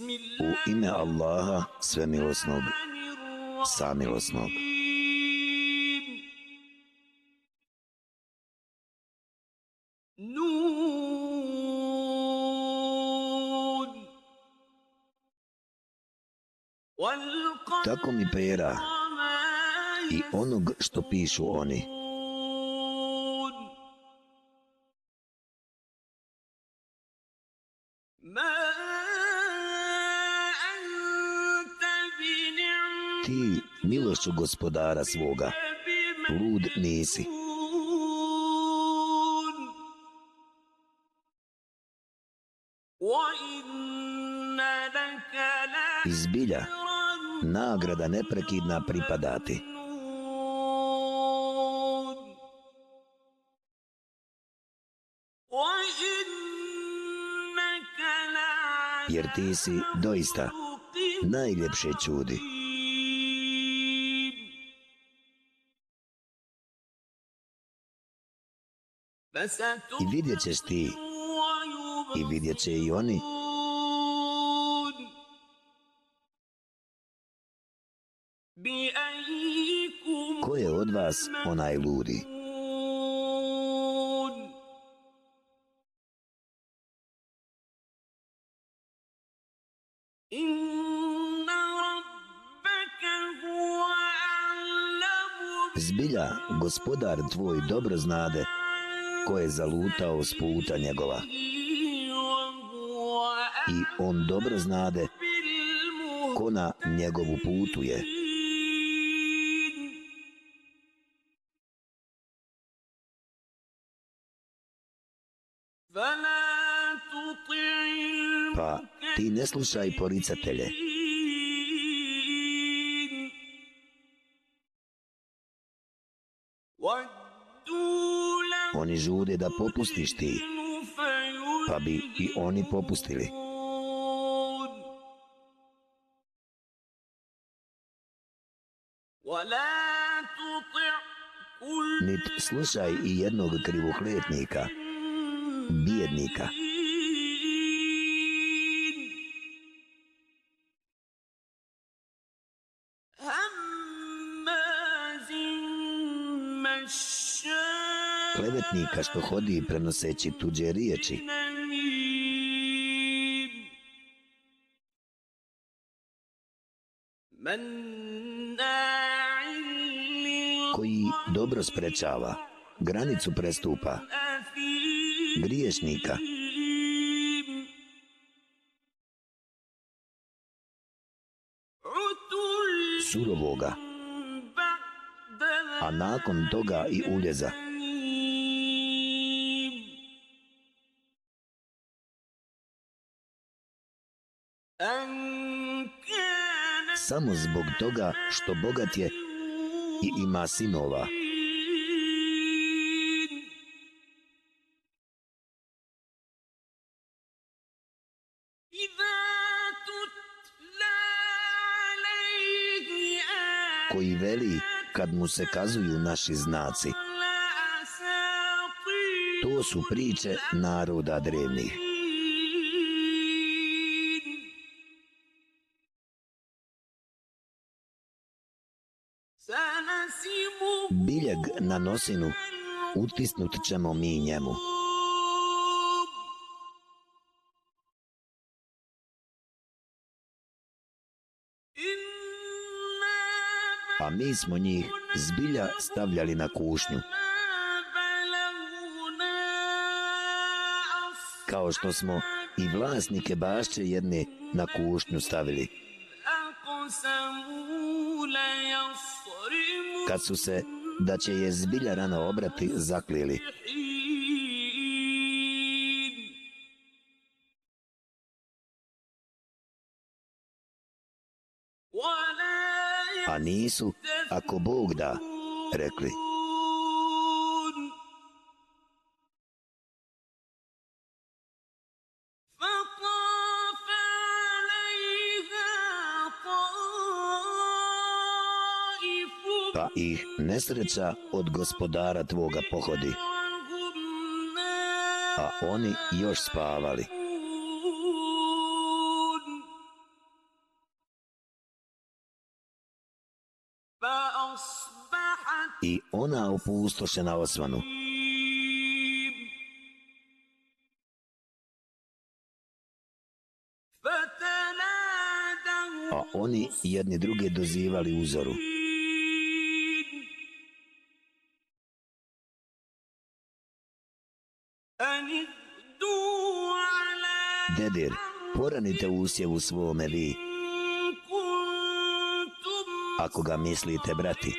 U ime Allaha, svemilosnog, samilosnog. Tako mi pera i onog što pišu oni. Ti milošću gospodara svoga, lud nisi. Izbilja, nagrada neprekidna pripadati. Jer ti si doista najljepše čudi. I vidjet ćeš ti, i vidjet će i oni, Ko je od vas onaj ludi? Zbilja, gospodar tvoj dobro znade ko je zalutao s puta njegova. I on dobro znade ko na njegovu putu je. Pa ti ne slušaj poricatelje. Oni žude da popustiš ti, pa bi i oni popustili. Nit slušaj i jednog krivohletnika, bijednika. Klevetnika što hodi prenoseći tuđe riječi. Koji dobro sprečava, granicu prestupa griješnika. Surovoga. A nakon toga i uljeza. Samo zbog toga što bogat je i ima sinova. koji veli kad mu se kazuju naši znaci. To su priče naroda drevnih. Biljeg na nosinu utisnut ćemo mi njemu. a mi smo njih zbilja stavljali na kušnju. Kao što smo i vlasnike bašće jedne na kušnju stavili. Kad su se, da će je zbilja rano obrati, zaklijeli. a nisu, ako Bog da, rekli. pa ih nesreća od gospodara tvoga pohodi. A oni još spavali. I ona opustoše na osvanu. A oni jedni druge dozivali uzoru. Dedir, poranite usjevu svome vi. Ako ga mislite, brati.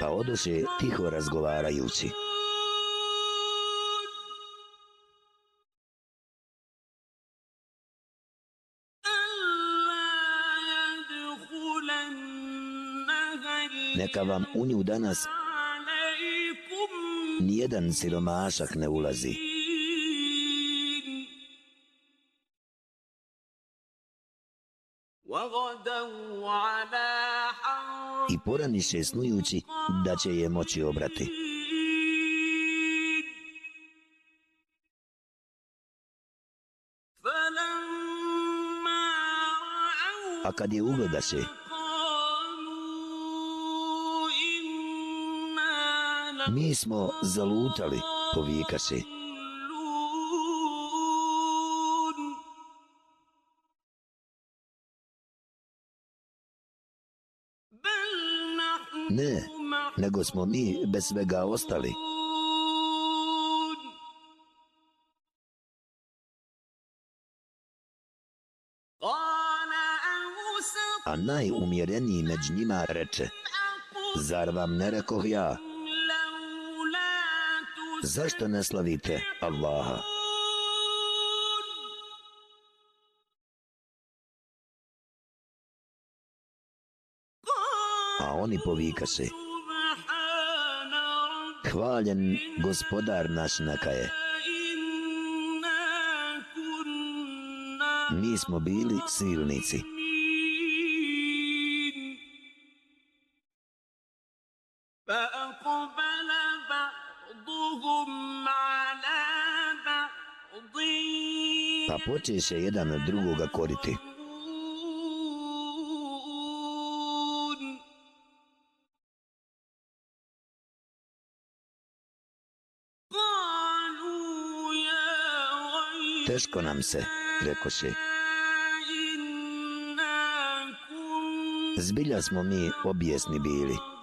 Pa odoše tiho razgovarajući. Neka vam u nju danas nijedan siromašak ne ulazi. I poraniše snujući da će je moći obrati. A kad je ugledaše, Mi smo zalutali, povika se. Ne, nego smo mi bez svega ostali. A najumjereniji među njima reče, zar vam ne rekoh ja, Zašto ne slavite Allaha? A oni povika se. Hvaljen gospodar naš neka je. Mi smo bili silnici. Pa poče se jedan od drugoga koriti. Teško nam se, rekoše. Zbilja smo mi objesni bili.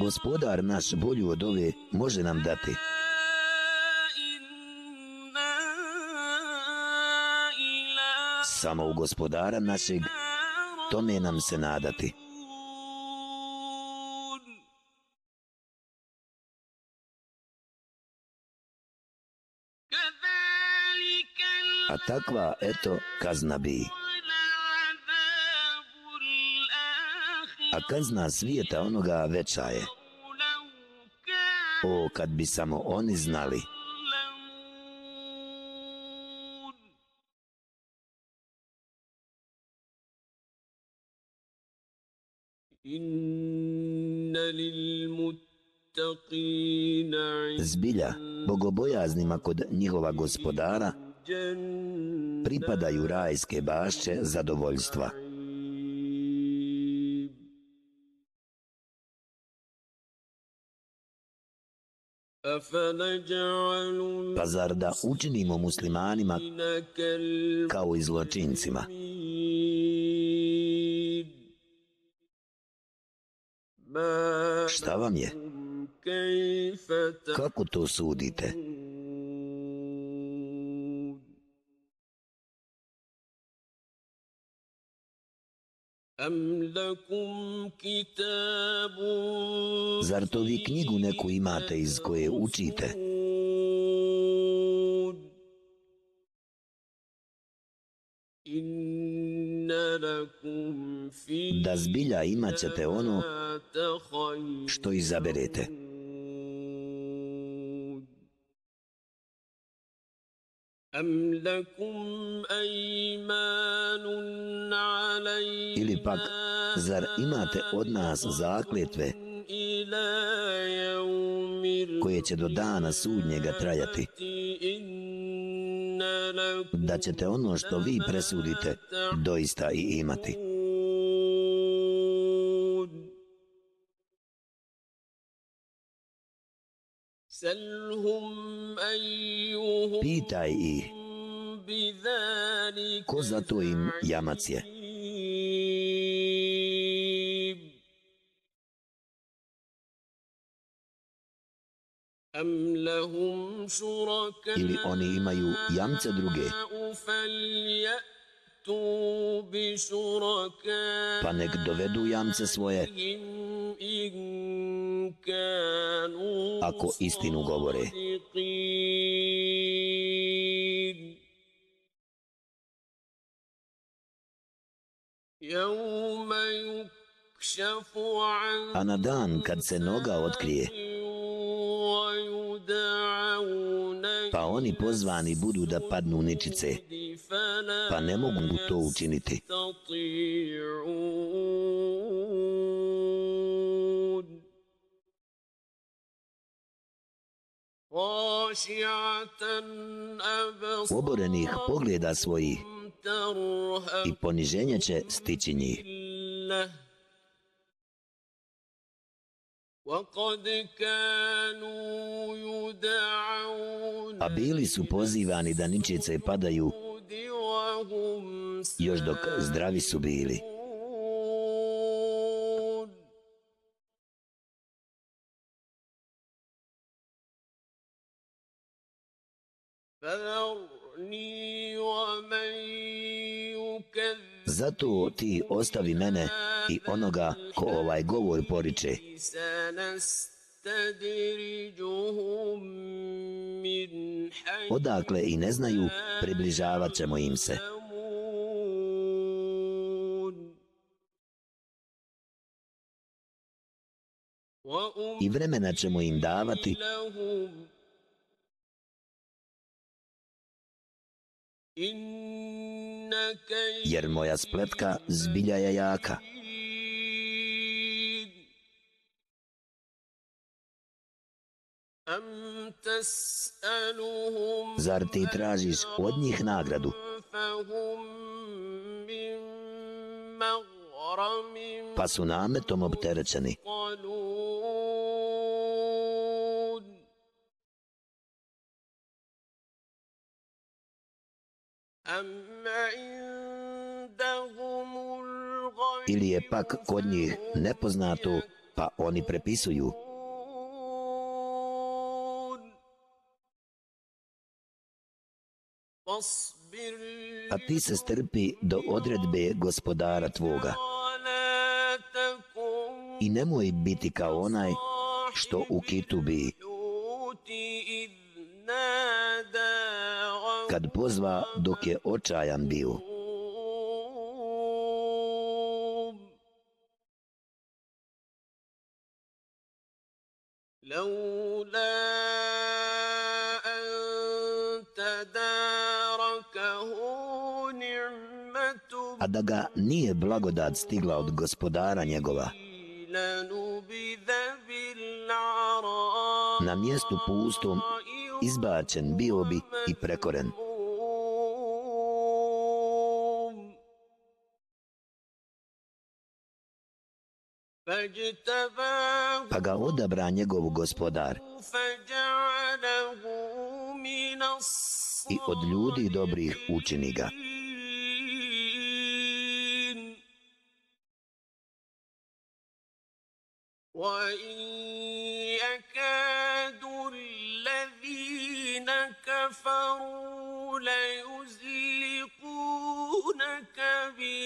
Gospodar naš bolju od ove može nam dati. Samo u gospodara našeg tome nam se nadati. A takva, eto, kazna bi. A kazna svijeta onoga veća je. O, kad bi samo oni znali. Zbilja, bogobojaznima kod njihova gospodara pripadaju rajske bašće zadovoljstva. Pa zar da učinimo muslimanima kao i zločincima? Šta vam je? Kako to sudite? Zar to vi knjigu neku imate iz koje učite? Da zbilja imat ćete ono što izaberete. Ili pak, zar imate od nas zakljetve koje će do dana sudnjega trajati? Da ćete ono što vi presudite doista i imati. Pitaj ih ko za to im jamac je. Ili oni imaju jamce druge. Pa nek dovedu jamce svoje ako istinu govore. A na dan kad se noga otkrije, pa oni pozvani budu da padnu ničice, pa ne mogu to učiniti. Oborenih pogleda svojih i poniženje će stići njih. A bili su pozivani da ničice padaju još dok zdravi su bili. Zato ti ostavi mene i onoga ko ovaj govor poriče. Odakle i ne znaju, približavat ćemo im se. I vremena ćemo im davati jer moja spletka zbilja je jaka. Zar ti tražiš od njih nagradu? Pa su nametom opterećeni. Ili je pak kod njih nepoznato, pa oni prepisuju. A ti se strpi do odredbe gospodara tvoga. I nemoj biti kao onaj što u kitu bi kad pozva dok je očajan bio. A da ga nije blagodat stigla od gospodara njegova, na mjestu pustom izbačen bio bi i prekoren. Pa ga odabra njegov gospodar i od ljudi dobrih učini ga.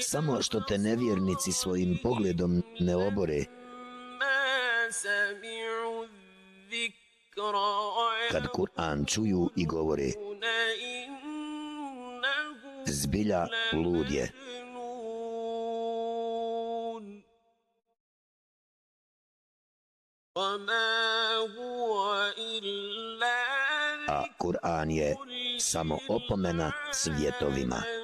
Samo što te nevjernici svojim pogledom ne obore, kad Kur'an čuju i govore, zbilja lud je. Kur'an je samo opomena svjetovima.